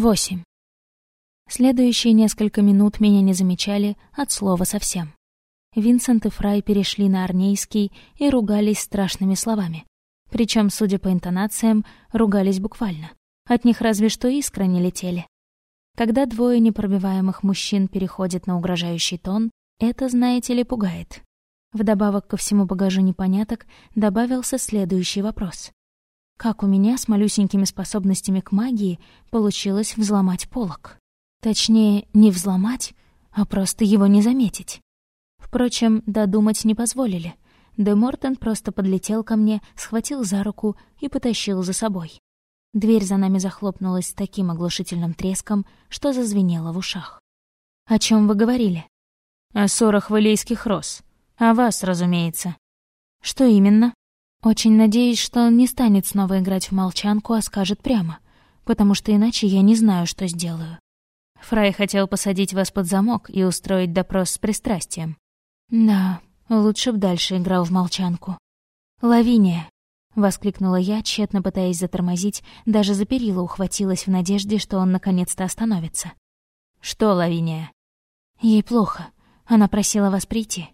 Восемь. Следующие несколько минут меня не замечали от слова совсем. Винсент и Фрай перешли на арнейский и ругались страшными словами. Причем, судя по интонациям, ругались буквально. От них разве что искры не летели. Когда двое непробиваемых мужчин переходят на угрожающий тон, это, знаете ли, пугает. Вдобавок ко всему багажу непоняток добавился следующий вопрос. Как у меня с малюсенькими способностями к магии получилось взломать полок? Точнее, не взломать, а просто его не заметить. Впрочем, додумать не позволили. Де Мортон просто подлетел ко мне, схватил за руку и потащил за собой. Дверь за нами захлопнулась с таким оглушительным треском, что зазвенело в ушах. «О чем вы говорили?» «О ссорах валейских роз. О вас, разумеется». «Что именно?» «Очень надеюсь, что он не станет снова играть в молчанку, а скажет прямо, потому что иначе я не знаю, что сделаю». Фрай хотел посадить вас под замок и устроить допрос с пристрастием. Да, лучше б дальше играл в молчанку. «Лавиния!» — воскликнула я, тщетно пытаясь затормозить, даже за перила ухватилась в надежде, что он наконец-то остановится. «Что, Лавиния?» «Ей плохо. Она просила вас прийти».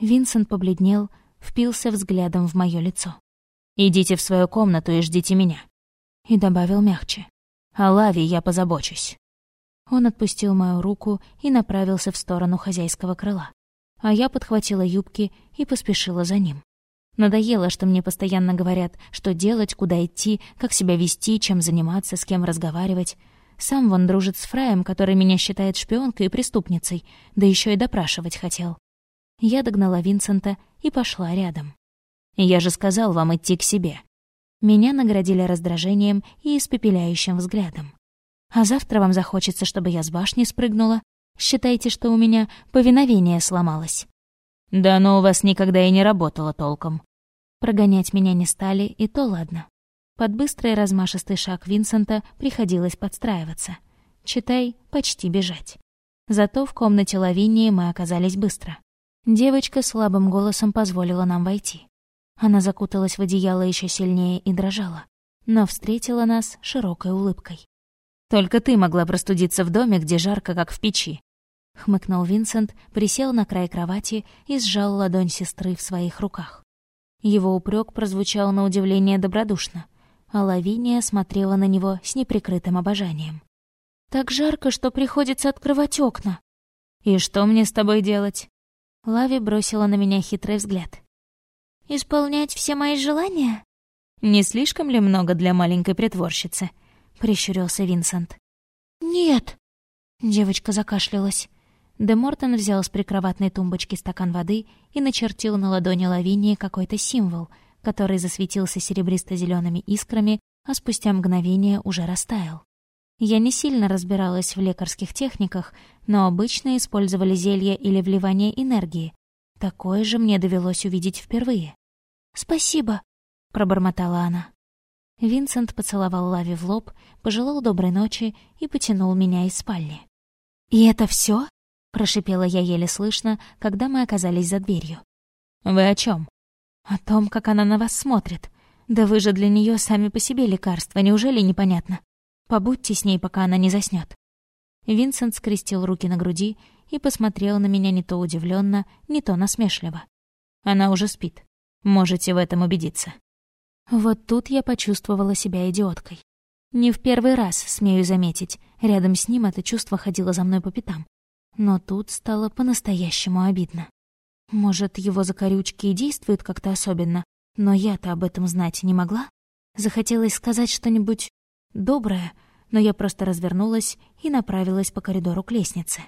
Винсент побледнел, впился взглядом в моё лицо. «Идите в свою комнату и ждите меня». И добавил мягче. «О Лаве я позабочусь». Он отпустил мою руку и направился в сторону хозяйского крыла а я подхватила юбки и поспешила за ним. Надоело, что мне постоянно говорят, что делать, куда идти, как себя вести, чем заниматься, с кем разговаривать. Сам вон дружит с Фраем, который меня считает шпионкой и преступницей, да еще и допрашивать хотел. Я догнала Винсента и пошла рядом. «Я же сказал вам идти к себе». Меня наградили раздражением и испепеляющим взглядом. «А завтра вам захочется, чтобы я с башни спрыгнула?» Считайте, что у меня повиновение сломалось». «Да оно у вас никогда и не работало толком». Прогонять меня не стали, и то ладно. Под быстрый размашистый шаг Винсента приходилось подстраиваться. Читай, почти бежать. Зато в комнате Лавинии мы оказались быстро. Девочка слабым голосом позволила нам войти. Она закуталась в одеяло еще сильнее и дрожала, но встретила нас широкой улыбкой. Только ты могла простудиться в доме, где жарко, как в печи». Хмыкнул Винсент, присел на край кровати и сжал ладонь сестры в своих руках. Его упрек прозвучал на удивление добродушно, а Лавиния смотрела на него с неприкрытым обожанием. «Так жарко, что приходится открывать окна». «И что мне с тобой делать?» Лави бросила на меня хитрый взгляд. «Исполнять все мои желания?» «Не слишком ли много для маленькой притворщицы?» прищурился Винсент. «Нет!» Девочка закашлялась. Де Мортон взял с прикроватной тумбочки стакан воды и начертил на ладони Лавинии какой-то символ, который засветился серебристо зелеными искрами, а спустя мгновение уже растаял. Я не сильно разбиралась в лекарских техниках, но обычно использовали зелье или вливание энергии. Такое же мне довелось увидеть впервые. «Спасибо», — пробормотала она. Винсент поцеловал Лави в лоб, пожелал доброй ночи и потянул меня из спальни. «И это все? прошипела я еле слышно, когда мы оказались за дверью. «Вы о чем? «О том, как она на вас смотрит. Да вы же для нее сами по себе лекарства, неужели непонятно? Побудьте с ней, пока она не заснет. Винсент скрестил руки на груди и посмотрел на меня не то удивленно, не то насмешливо. «Она уже спит. Можете в этом убедиться». Вот тут я почувствовала себя идиоткой. Не в первый раз, смею заметить, рядом с ним это чувство ходило за мной по пятам. Но тут стало по-настоящему обидно. Может, его закорючки и действуют как-то особенно, но я-то об этом знать не могла? Захотелось сказать что-нибудь доброе, но я просто развернулась и направилась по коридору к лестнице.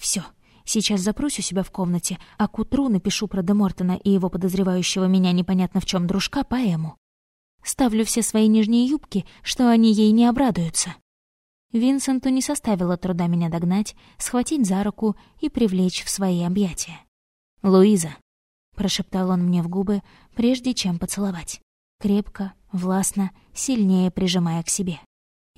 Все, сейчас запрусь у себя в комнате, а к утру напишу про Демортона и его подозревающего меня непонятно в чем дружка поэму. Ставлю все свои нижние юбки, что они ей не обрадуются. Винсенту не составило труда меня догнать, схватить за руку и привлечь в свои объятия. «Луиза», — прошептал он мне в губы, прежде чем поцеловать. Крепко, властно, сильнее прижимая к себе.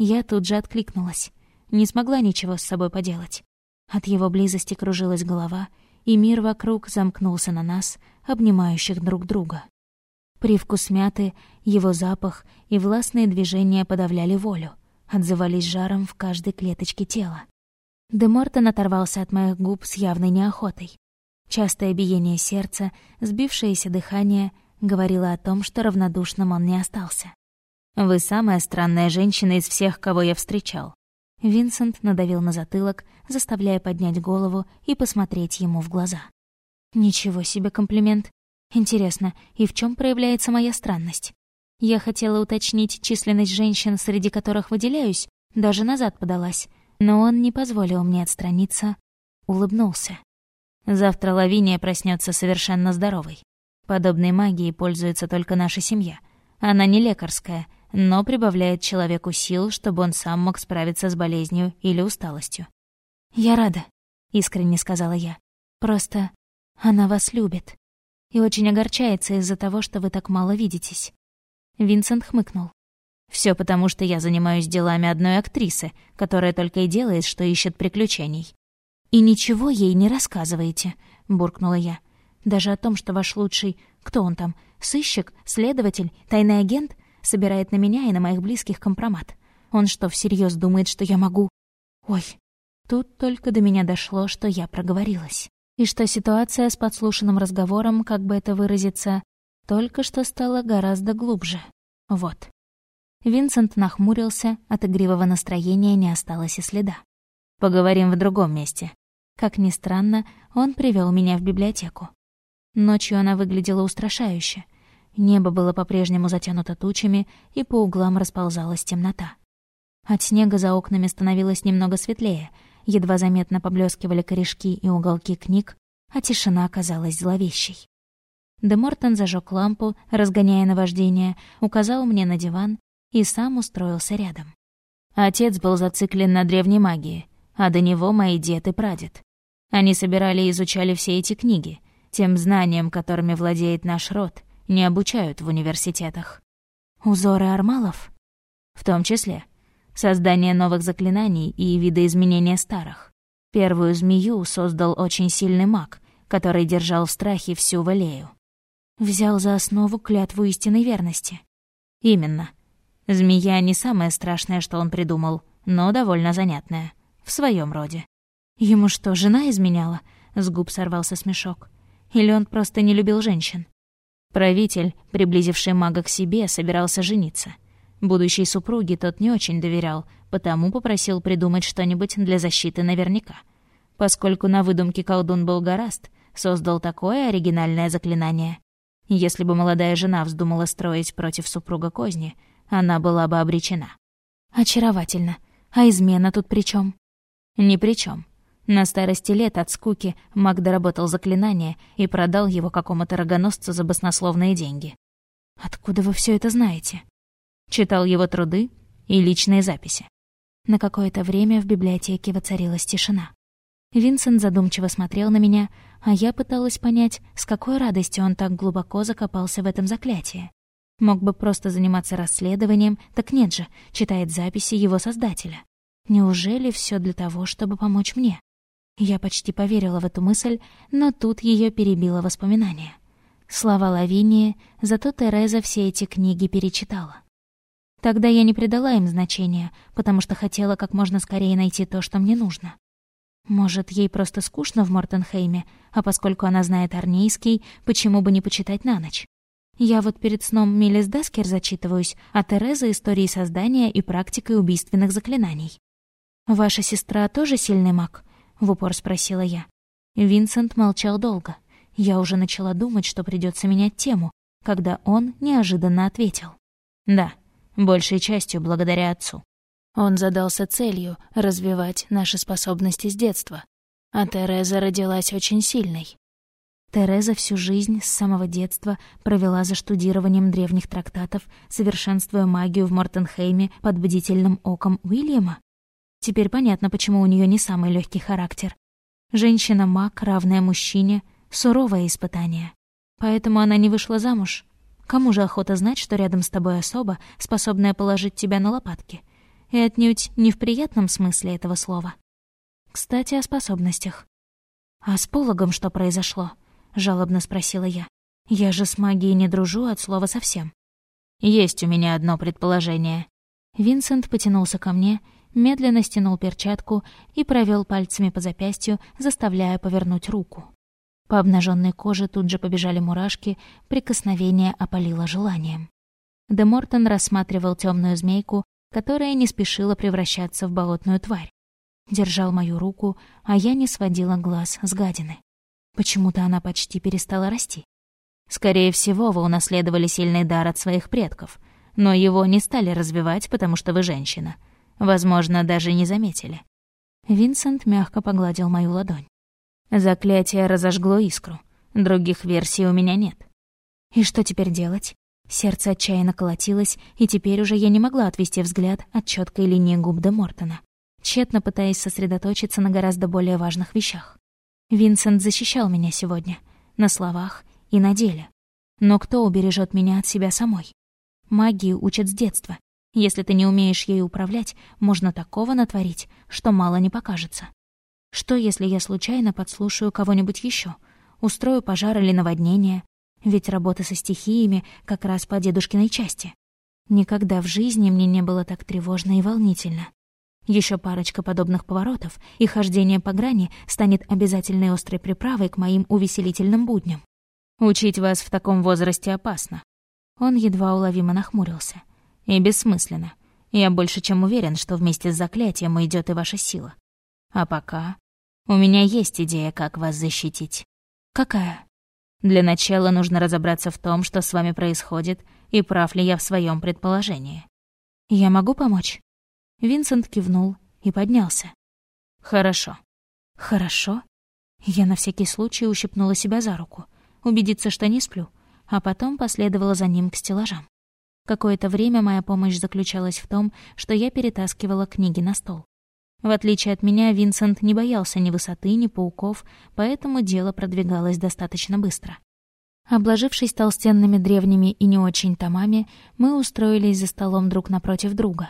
Я тут же откликнулась. Не смогла ничего с собой поделать. От его близости кружилась голова, и мир вокруг замкнулся на нас, обнимающих друг друга. Привкус мяты, его запах и властные движения подавляли волю, отзывались жаром в каждой клеточке тела. Де Мортон оторвался от моих губ с явной неохотой. Частое биение сердца, сбившееся дыхание говорило о том, что равнодушным он не остался. «Вы самая странная женщина из всех, кого я встречал». Винсент надавил на затылок, заставляя поднять голову и посмотреть ему в глаза. «Ничего себе комплимент. Интересно, и в чем проявляется моя странность? Я хотела уточнить численность женщин, среди которых выделяюсь, даже назад подалась, но он не позволил мне отстраниться, улыбнулся. Завтра Лавиния проснется совершенно здоровой. Подобной магией пользуется только наша семья. Она не лекарская, но прибавляет человеку сил, чтобы он сам мог справиться с болезнью или усталостью. «Я рада», — искренне сказала я. «Просто она вас любит и очень огорчается из-за того, что вы так мало видитесь. Винсент хмыкнул. Все потому, что я занимаюсь делами одной актрисы, которая только и делает, что ищет приключений. «И ничего ей не рассказываете», — буркнула я. «Даже о том, что ваш лучший... Кто он там? Сыщик? Следователь? Тайный агент? Собирает на меня и на моих близких компромат. Он что, всерьез думает, что я могу...» «Ой, тут только до меня дошло, что я проговорилась. И что ситуация с подслушанным разговором, как бы это выразиться, только что стало гораздо глубже. Вот. Винсент нахмурился, от игривого настроения не осталось и следа. «Поговорим в другом месте». Как ни странно, он привел меня в библиотеку. Ночью она выглядела устрашающе. Небо было по-прежнему затянуто тучами, и по углам расползалась темнота. От снега за окнами становилось немного светлее, едва заметно поблескивали корешки и уголки книг, а тишина оказалась зловещей. Де Мортон зажег лампу, разгоняя наваждение, указал мне на диван и сам устроился рядом. Отец был зациклен на древней магии, а до него мои дед и прадед. Они собирали и изучали все эти книги, тем знанием, которыми владеет наш род, не обучают в университетах. Узоры армалов? В том числе. Создание новых заклинаний и видоизменения старых. Первую змею создал очень сильный маг, который держал в страхе всю Валею. Взял за основу клятву истинной верности. Именно. Змея не самое страшное, что он придумал, но довольно занятное. В своем роде. Ему что, жена изменяла? С губ сорвался смешок. Или он просто не любил женщин? Правитель, приблизивший мага к себе, собирался жениться. Будущей супруге тот не очень доверял, потому попросил придумать что-нибудь для защиты наверняка. Поскольку на выдумке колдун был гораст, создал такое оригинальное заклинание, если бы молодая жена вздумала строить против супруга козни, она была бы обречена. Очаровательно. А измена тут при чем? Ни при чем. На старости лет от скуки маг доработал заклинание и продал его какому-то рогоносцу за баснословные деньги. Откуда вы все это знаете? Читал его труды и личные записи. На какое-то время в библиотеке воцарилась тишина. Винсент задумчиво смотрел на меня, а я пыталась понять, с какой радостью он так глубоко закопался в этом заклятии. Мог бы просто заниматься расследованием, так нет же, читает записи его создателя. Неужели все для того, чтобы помочь мне? Я почти поверила в эту мысль, но тут ее перебило воспоминание. Слова Лавинии, зато Тереза все эти книги перечитала. Тогда я не придала им значения, потому что хотела как можно скорее найти то, что мне нужно. Может, ей просто скучно в Мортенхейме, а поскольку она знает армейский, почему бы не почитать на ночь? Я вот перед сном Милис Дескер зачитываюсь, а Тереза — истории создания и практикой убийственных заклинаний. «Ваша сестра тоже сильный маг?» — в упор спросила я. Винсент молчал долго. Я уже начала думать, что придется менять тему, когда он неожиданно ответил. «Да, большей частью благодаря отцу. Он задался целью развивать наши способности с детства. А Тереза родилась очень сильной. Тереза всю жизнь с самого детства провела за штудированием древних трактатов, совершенствуя магию в Мортенхейме под бдительным оком Уильяма. Теперь понятно, почему у нее не самый легкий характер. Женщина-маг, равная мужчине, суровое испытание. Поэтому она не вышла замуж. Кому же охота знать, что рядом с тобой особа, способная положить тебя на лопатки? и отнюдь не в приятном смысле этого слова. Кстати, о способностях. «А с пологом что произошло?» — жалобно спросила я. «Я же с магией не дружу от слова совсем». «Есть у меня одно предположение». Винсент потянулся ко мне, медленно стянул перчатку и провел пальцами по запястью, заставляя повернуть руку. По обнаженной коже тут же побежали мурашки, прикосновение опалило желанием. Де Мортон рассматривал темную змейку, которая не спешила превращаться в болотную тварь. Держал мою руку, а я не сводила глаз с гадины. Почему-то она почти перестала расти. Скорее всего, вы унаследовали сильный дар от своих предков, но его не стали развивать, потому что вы женщина. Возможно, даже не заметили. Винсент мягко погладил мою ладонь. Заклятие разожгло искру. Других версий у меня нет. И что теперь делать? Сердце отчаянно колотилось, и теперь уже я не могла отвести взгляд от четкой линии губ де Мортона, тщетно пытаясь сосредоточиться на гораздо более важных вещах. Винсент защищал меня сегодня, на словах и на деле. Но кто убережет меня от себя самой? Магию учат с детства. Если ты не умеешь ею управлять, можно такого натворить, что мало не покажется. Что, если я случайно подслушаю кого-нибудь еще, устрою пожар или наводнение, ведь работа со стихиями как раз по дедушкиной части. Никогда в жизни мне не было так тревожно и волнительно. Еще парочка подобных поворотов, и хождение по грани станет обязательной острой приправой к моим увеселительным будням. Учить вас в таком возрасте опасно. Он едва уловимо нахмурился. И бессмысленно. Я больше чем уверен, что вместе с заклятием идет и ваша сила. А пока у меня есть идея, как вас защитить. Какая? Для начала нужно разобраться в том, что с вами происходит, и прав ли я в своем предположении. «Я могу помочь?» Винсент кивнул и поднялся. «Хорошо». «Хорошо?» Я на всякий случай ущипнула себя за руку, убедиться, что не сплю, а потом последовала за ним к стеллажам. Какое-то время моя помощь заключалась в том, что я перетаскивала книги на стол. В отличие от меня, Винсент не боялся ни высоты, ни пауков, поэтому дело продвигалось достаточно быстро. Обложившись толстенными древними и не очень томами, мы устроились за столом друг напротив друга.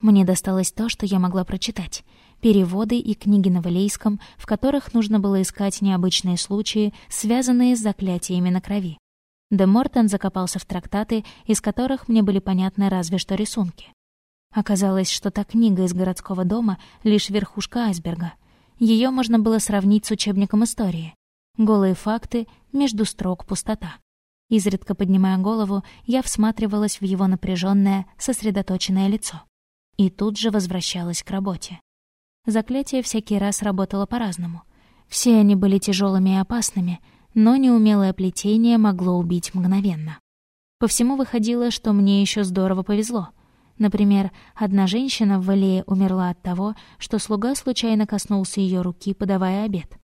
Мне досталось то, что я могла прочитать — переводы и книги на валейском, в которых нужно было искать необычные случаи, связанные с заклятиями на крови. Де Мортон закопался в трактаты, из которых мне были понятны разве что рисунки. Оказалось, что та книга из городского дома — лишь верхушка айсберга. Ее можно было сравнить с учебником истории. Голые факты, между строк пустота. Изредка поднимая голову, я всматривалась в его напряженное, сосредоточенное лицо. И тут же возвращалась к работе. Заклятие всякий раз работало по-разному. Все они были тяжелыми и опасными, но неумелое плетение могло убить мгновенно. По всему выходило, что мне еще здорово повезло — Например, одна женщина в Валее умерла от того, что слуга случайно коснулся ее руки, подавая обед.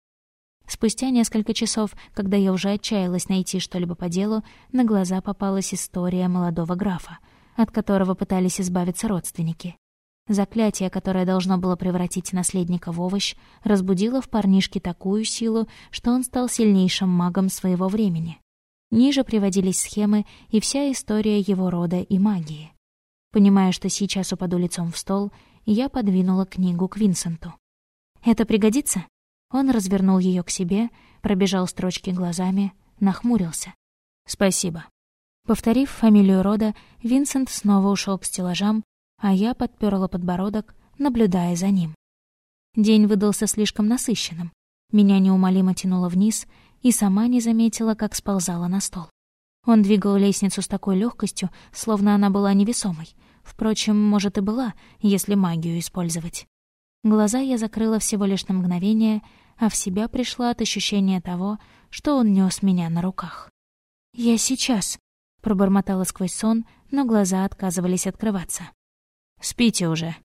Спустя несколько часов, когда я уже отчаялась найти что-либо по делу, на глаза попалась история молодого графа, от которого пытались избавиться родственники. Заклятие, которое должно было превратить наследника в овощ, разбудило в парнишке такую силу, что он стал сильнейшим магом своего времени. Ниже приводились схемы и вся история его рода и магии. Понимая, что сейчас упаду лицом в стол, я подвинула книгу к Винсенту. «Это пригодится?» Он развернул ее к себе, пробежал строчки глазами, нахмурился. «Спасибо». Повторив фамилию рода, Винсент снова ушел к стеллажам, а я подперла подбородок, наблюдая за ним. День выдался слишком насыщенным. Меня неумолимо тянуло вниз, и сама не заметила, как сползала на стол. Он двигал лестницу с такой легкостью, словно она была невесомой. Впрочем, может и была, если магию использовать. Глаза я закрыла всего лишь на мгновение, а в себя пришла от ощущения того, что он нес меня на руках. «Я сейчас», — пробормотала сквозь сон, но глаза отказывались открываться. «Спите уже».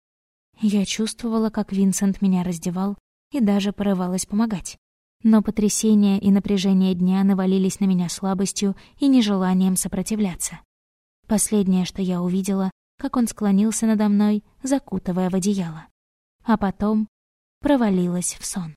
Я чувствовала, как Винсент меня раздевал и даже порывалась помогать. Но потрясение и напряжение дня навалились на меня слабостью и нежеланием сопротивляться. Последнее, что я увидела, как он склонился надо мной, закутывая в одеяло. А потом провалилась в сон.